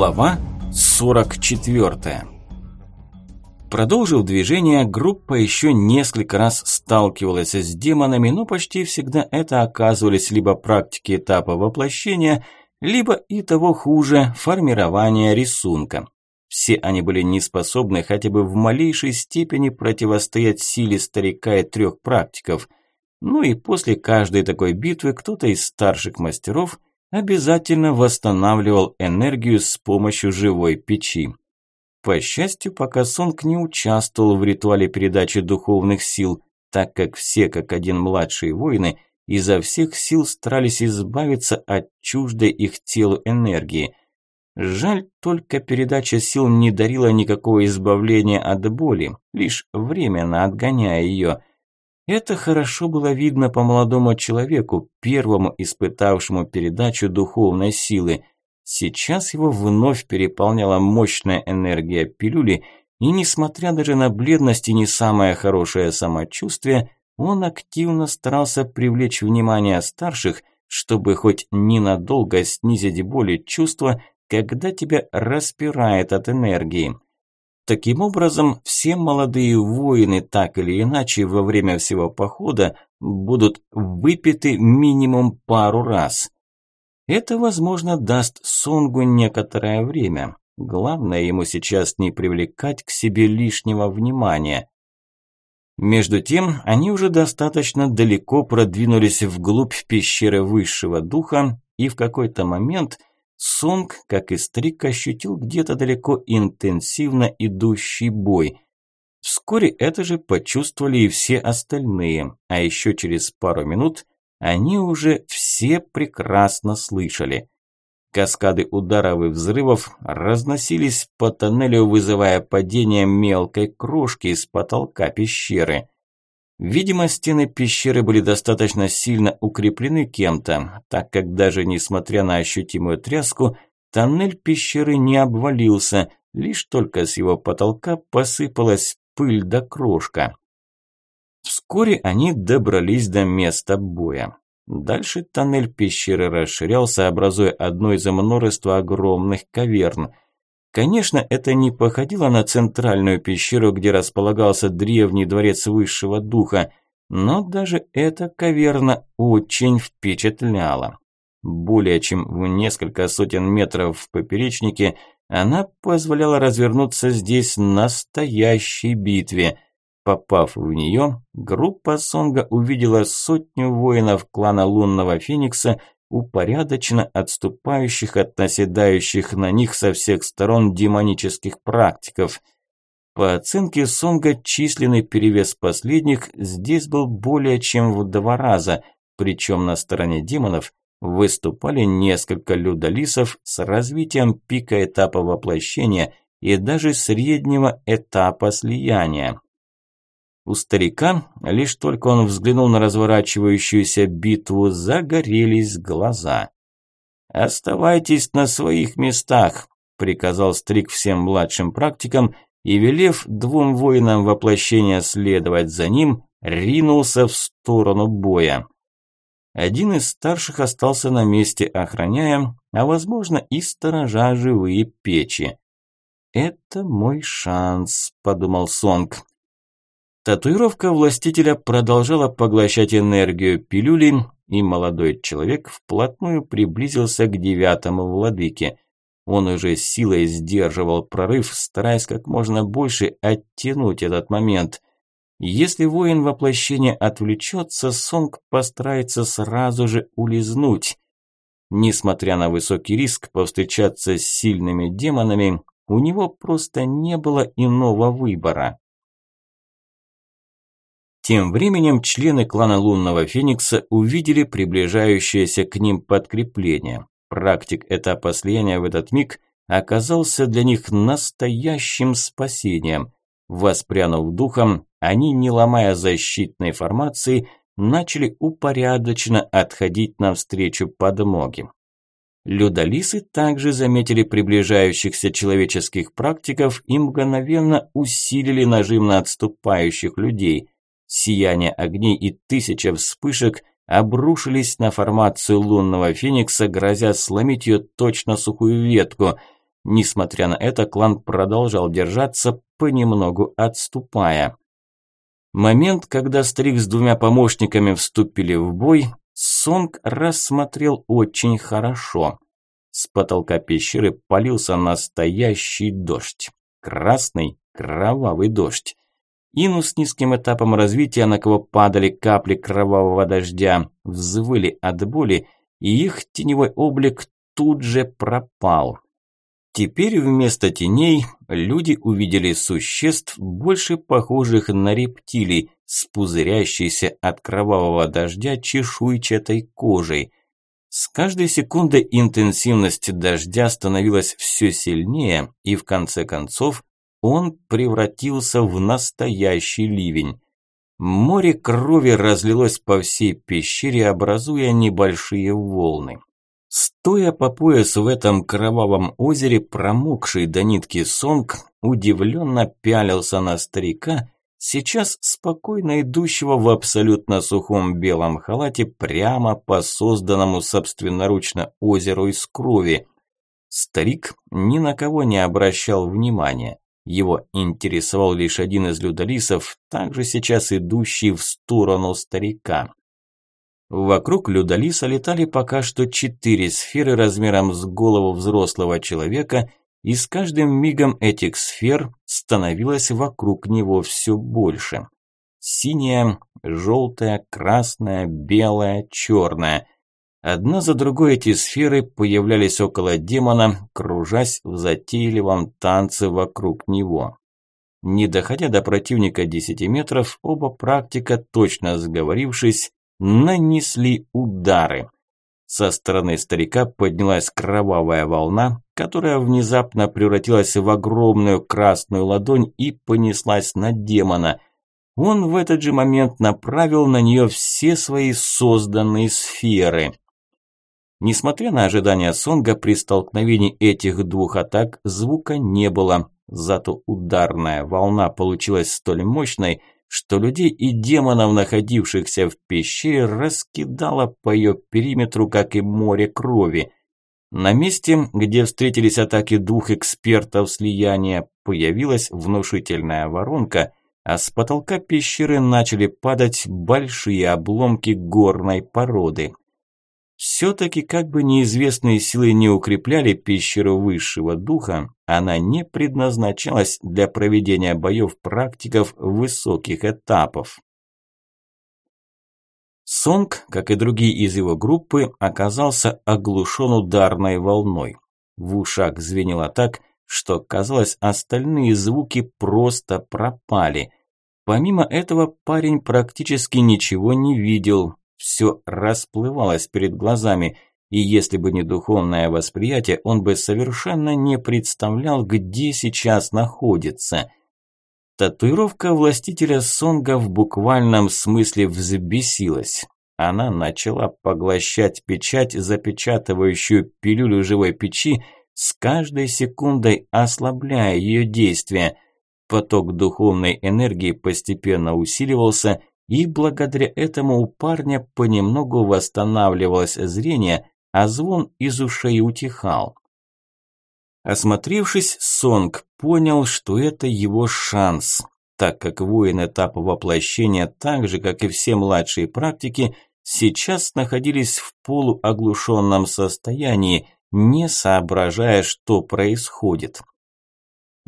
Глава 44 Продолжив движение, группа еще несколько раз сталкивалась с демонами, но почти всегда это оказывались либо практики этапа воплощения, либо и того хуже – формирования рисунка. Все они были не способны хотя бы в малейшей степени противостоять силе старика и трех практиков. Ну и после каждой такой битвы кто-то из старших мастеров – обязательно восстанавливал энергию с помощью живой печи. По счастью, пока Сонг не участвовал в ритуале передачи духовных сил, так как все, как один младшие воины, изо всех сил старались избавиться от чуждой их телу энергии. Жаль, только передача сил не дарила никакого избавления от боли, лишь временно отгоняя ее – это хорошо было видно по молодому человеку, первому испытавшему передачу духовной силы. Сейчас его вновь переполняла мощная энергия пилюли, и несмотря даже на бледность и не самое хорошее самочувствие, он активно старался привлечь внимание старших, чтобы хоть ненадолго снизить боль и чувства, когда тебя распирает от энергии. Таким образом, все молодые воины так или иначе во время всего похода будут выпиты минимум пару раз. Это, возможно, даст Сонгу некоторое время. Главное ему сейчас не привлекать к себе лишнего внимания. Между тем, они уже достаточно далеко продвинулись вглубь пещеры высшего духа, и в какой-то момент – Сонг, как и Стрик, ощутил где-то далеко интенсивно идущий бой. Вскоре это же почувствовали и все остальные, а еще через пару минут они уже все прекрасно слышали. Каскады ударов и взрывов разносились по тоннелю, вызывая падение мелкой крошки с потолка пещеры. Видимо, стены пещеры были достаточно сильно укреплены кем-то, так как даже несмотря на ощутимую тряску, тоннель пещеры не обвалился, лишь только с его потолка посыпалась пыль да крошка. Вскоре они добрались до места боя. Дальше тоннель пещеры расширялся, образуя одно из множества огромных каверн – Конечно, это не походило на центральную пещеру, где располагался древний дворец высшего духа, но даже эта каверна очень впечатляла. Более чем в несколько сотен метров в поперечнике она позволяла развернуться здесь настоящей битве. Попав в нее, группа Сонга увидела сотню воинов клана Лунного Феникса, упорядоченно отступающих от наседающих на них со всех сторон демонических практиков. По оценке Сонга, численный перевес последних здесь был более чем в два раза, причем на стороне демонов выступали несколько людолисов с развитием пика этапа воплощения и даже среднего этапа слияния. У старика, лишь только он взглянул на разворачивающуюся битву, загорелись глаза. «Оставайтесь на своих местах», – приказал Стрик всем младшим практикам и, велев двум воинам воплощения следовать за ним, ринулся в сторону боя. Один из старших остался на месте, охраняя, а возможно и сторожа живые печи. «Это мой шанс», – подумал Сонг. Татуировка властителя продолжала поглощать энергию пилюли, и молодой человек вплотную приблизился к девятому владыке. Он уже силой сдерживал прорыв, стараясь как можно больше оттянуть этот момент. Если воин воплощения отвлечется, Сонг постарается сразу же улизнуть. Несмотря на высокий риск повстречаться с сильными демонами, у него просто не было иного выбора. Тем временем члены клана Лунного Феникса увидели приближающееся к ним подкрепление. Практик этапа слияния в этот миг оказался для них настоящим спасением. Воспрянув духом, они, не ломая защитной формации, начали упорядоченно отходить навстречу подмоги. Людолисы также заметили приближающихся человеческих практиков и мгновенно усилили нажим на отступающих людей. Сияние огней и тысяча вспышек обрушились на формацию лунного феникса, грозя сломить ее точно сухую ветку. Несмотря на это, клан продолжал держаться, понемногу отступая. Момент, когда старик с двумя помощниками вступили в бой, Сонг рассмотрел очень хорошо. С потолка пещеры полился настоящий дождь. Красный, кровавый дождь. Ину с низким этапом развития, на кого падали капли кровавого дождя, взвыли от боли, и их теневой облик тут же пропал. Теперь вместо теней люди увидели существ, больше похожих на рептилий, с пузырящейся от кровавого дождя чешуйчатой кожей. С каждой секундой интенсивность дождя становилась все сильнее, и в конце концов он превратился в настоящий ливень. Море крови разлилось по всей пещере, образуя небольшие волны. Стоя по пояс в этом кровавом озере, промокший до нитки Сонг удивленно пялился на старика, сейчас спокойно идущего в абсолютно сухом белом халате прямо по созданному собственноручно озеру из крови. Старик ни на кого не обращал внимания. Его интересовал лишь один из людолисов, также сейчас идущий в сторону старика. Вокруг Людолиса летали пока что четыре сферы размером с голову взрослого человека, и с каждым мигом этих сфер становилось вокруг него все больше. Синяя, желтая, красная, белая, черная. Одна за другой эти сферы появлялись около демона, кружась в затейливом танце вокруг него. Не доходя до противника 10 метров, оба практика, точно сговорившись, нанесли удары. Со стороны старика поднялась кровавая волна, которая внезапно превратилась в огромную красную ладонь и понеслась на демона. Он в этот же момент направил на нее все свои созданные сферы. Несмотря на ожидания Сонга, при столкновении этих двух атак звука не было, зато ударная волна получилась столь мощной, что людей и демонов, находившихся в пещере, раскидало по ее периметру, как и море крови. На месте, где встретились атаки двух экспертов слияния, появилась внушительная воронка, а с потолка пещеры начали падать большие обломки горной породы. Все-таки, как бы неизвестные силы не укрепляли пещеру высшего духа, она не предназначалась для проведения боев практиков высоких этапов. Сонг, как и другие из его группы, оказался оглушен ударной волной. В ушах звенело так, что, казалось, остальные звуки просто пропали. Помимо этого, парень практически ничего не видел, все расплывалось перед глазами, и если бы не духовное восприятие, он бы совершенно не представлял, где сейчас находится. Татуировка властителя Сонга в буквальном смысле взбесилась. Она начала поглощать печать, запечатывающую пилюлю живой печи, с каждой секундой ослабляя ее действие. Поток духовной энергии постепенно усиливался, и благодаря этому у парня понемногу восстанавливалось зрение, а звон из ушей утихал. Осмотревшись, Сонг понял, что это его шанс, так как воин этапа воплощения, так же, как и все младшие практики, сейчас находились в полуоглушенном состоянии, не соображая, что происходит.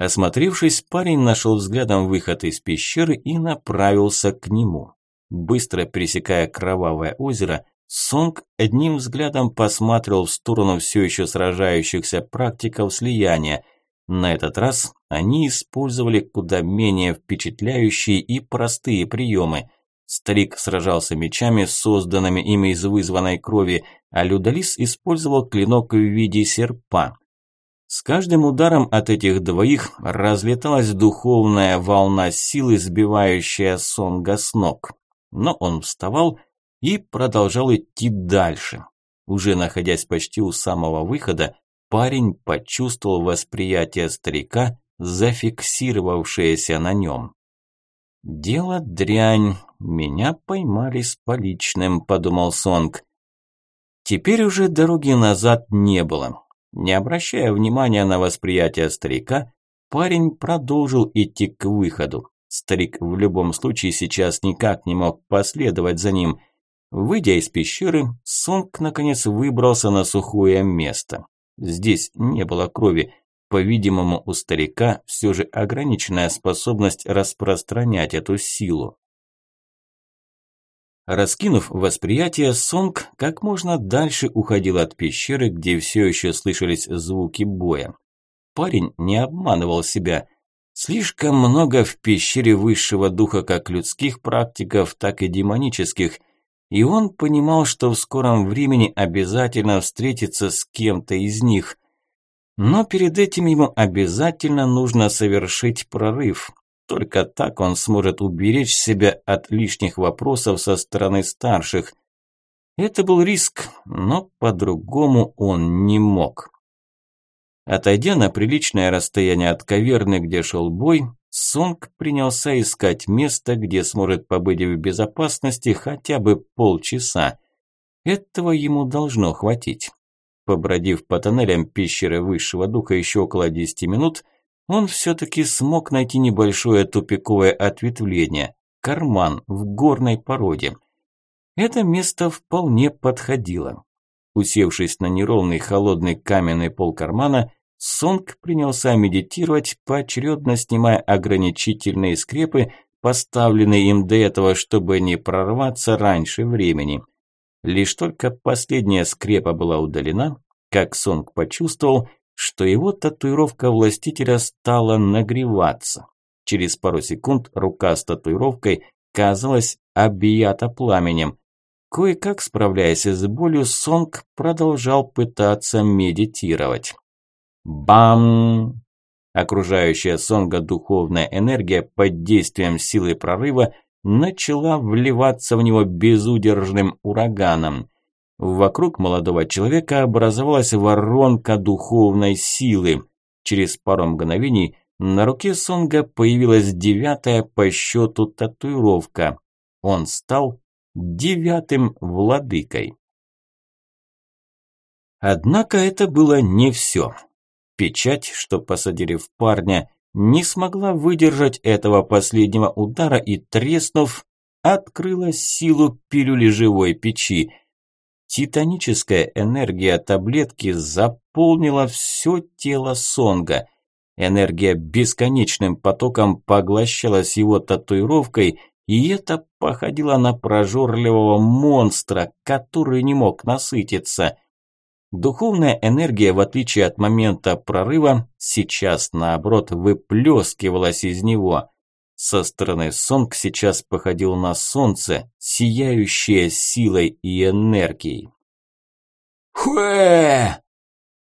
Осмотревшись, парень нашел взглядом выход из пещеры и направился к нему. Быстро пересекая кровавое озеро, Сонг одним взглядом посмотрел в сторону все еще сражающихся практиков слияния. На этот раз они использовали куда менее впечатляющие и простые приемы. Старик сражался мечами, созданными ими из вызванной крови, а Людалис использовал клинок в виде серпа. С каждым ударом от этих двоих разлеталась духовная волна силы, сбивающая Сонга с ног. Но он вставал и продолжал идти дальше. Уже находясь почти у самого выхода, парень почувствовал восприятие старика, зафиксировавшееся на нем. «Дело дрянь, меня поймали с поличным», – подумал Сонг. Теперь уже дороги назад не было. Не обращая внимания на восприятие старика, парень продолжил идти к выходу. Старик в любом случае сейчас никак не мог последовать за ним. Выйдя из пещеры, Сонг наконец выбрался на сухое место. Здесь не было крови. По-видимому, у старика все же ограниченная способность распространять эту силу. Раскинув восприятие, Сонг как можно дальше уходил от пещеры, где все еще слышались звуки боя. Парень не обманывал себя. Слишком много в пещере высшего духа как людских практиков, так и демонических, и он понимал, что в скором времени обязательно встретится с кем-то из них. Но перед этим ему обязательно нужно совершить прорыв, только так он сможет уберечь себя от лишних вопросов со стороны старших. Это был риск, но по-другому он не мог. Отойдя на приличное расстояние от каверны, где шел бой, Сонг принялся искать место, где сможет побыть в безопасности хотя бы полчаса. Этого ему должно хватить. Побродив по тоннелям пещеры высшего духа еще около 10 минут, он все-таки смог найти небольшое тупиковое ответвление – карман в горной породе. Это место вполне подходило. Усевшись на неровный холодный каменный пол кармана, Сонг принялся медитировать, поочередно снимая ограничительные скрепы, поставленные им до этого, чтобы не прорваться раньше времени. Лишь только последняя скрепа была удалена, как Сонг почувствовал – что его татуировка властителя стала нагреваться. Через пару секунд рука с татуировкой казалась объята пламенем. Кое-как справляясь с болью, Сонг продолжал пытаться медитировать. Бам! Окружающая Сонга духовная энергия под действием силы прорыва начала вливаться в него безудержным ураганом. Вокруг молодого человека образовалась воронка духовной силы. Через пару мгновений на руке Сонга появилась девятая по счету татуировка. Он стал девятым владыкой. Однако это было не все. Печать, что посадили в парня, не смогла выдержать этого последнего удара и, треснув, открыла силу пилюли живой печи – Титаническая энергия таблетки заполнила все тело Сонга. Энергия бесконечным потоком поглощалась его татуировкой, и это походило на прожорливого монстра, который не мог насытиться. Духовная энергия, в отличие от момента прорыва, сейчас, наоборот, выплескивалась из него. Со стороны Сонг сейчас походил на солнце, сияющее силой и энергией. Хуэ!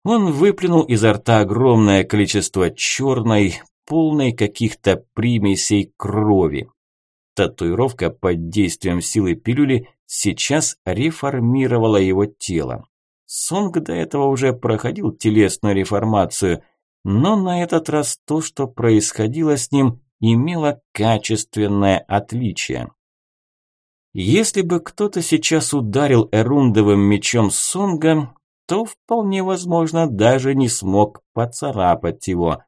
Он выплюнул изо рта огромное количество черной, полной каких-то примесей крови. Татуировка под действием силы пилюли сейчас реформировала его тело. Сонг до этого уже проходил телесную реформацию, но на этот раз то, что происходило с ним, имела качественное отличие. Если бы кто-то сейчас ударил эрундовым мечом Сонга, то вполне возможно даже не смог поцарапать его.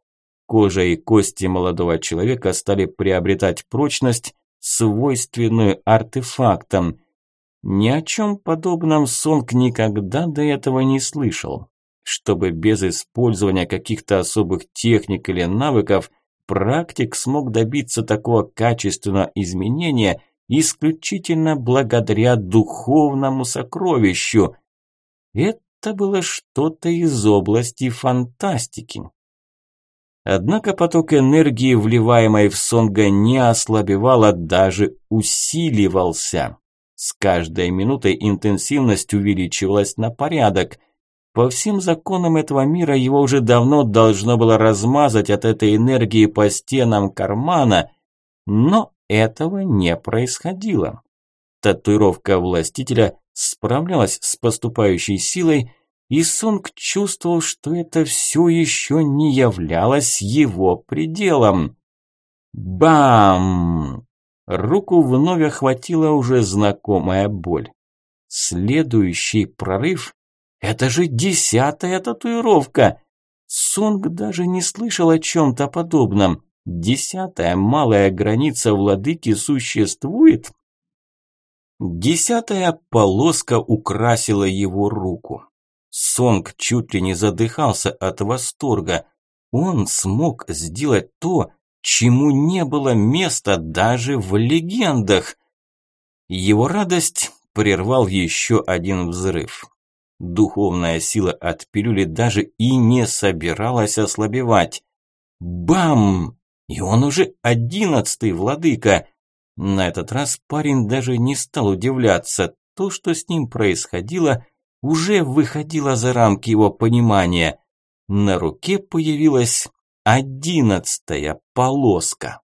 Кожа и кости молодого человека стали приобретать прочность, свойственную артефактам. Ни о чем подобном Сонг никогда до этого не слышал. Чтобы без использования каких-то особых техник или навыков практик смог добиться такого качественного изменения исключительно благодаря духовному сокровищу. Это было что-то из области фантастики. Однако поток энергии, вливаемой в Сонга, не ослабевал, а даже усиливался. С каждой минутой интенсивность увеличивалась на порядок – по всем законам этого мира его уже давно должно было размазать от этой энергии по стенам кармана, но этого не происходило. Татуировка властителя справлялась с поступающей силой, и Сонг чувствовал, что это все еще не являлось его пределом. Бам! Руку вновь охватила уже знакомая боль. Следующий прорыв Это же десятая татуировка! Сонг даже не слышал о чем-то подобном. Десятая малая граница владыки существует? Десятая полоска украсила его руку. Сонг чуть ли не задыхался от восторга. Он смог сделать то, чему не было места даже в легендах. Его радость прервал еще один взрыв. Духовная сила от пилюли даже и не собиралась ослабевать. Бам! И он уже одиннадцатый владыка. На этот раз парень даже не стал удивляться. То, что с ним происходило, уже выходило за рамки его понимания. На руке появилась одиннадцатая полоска.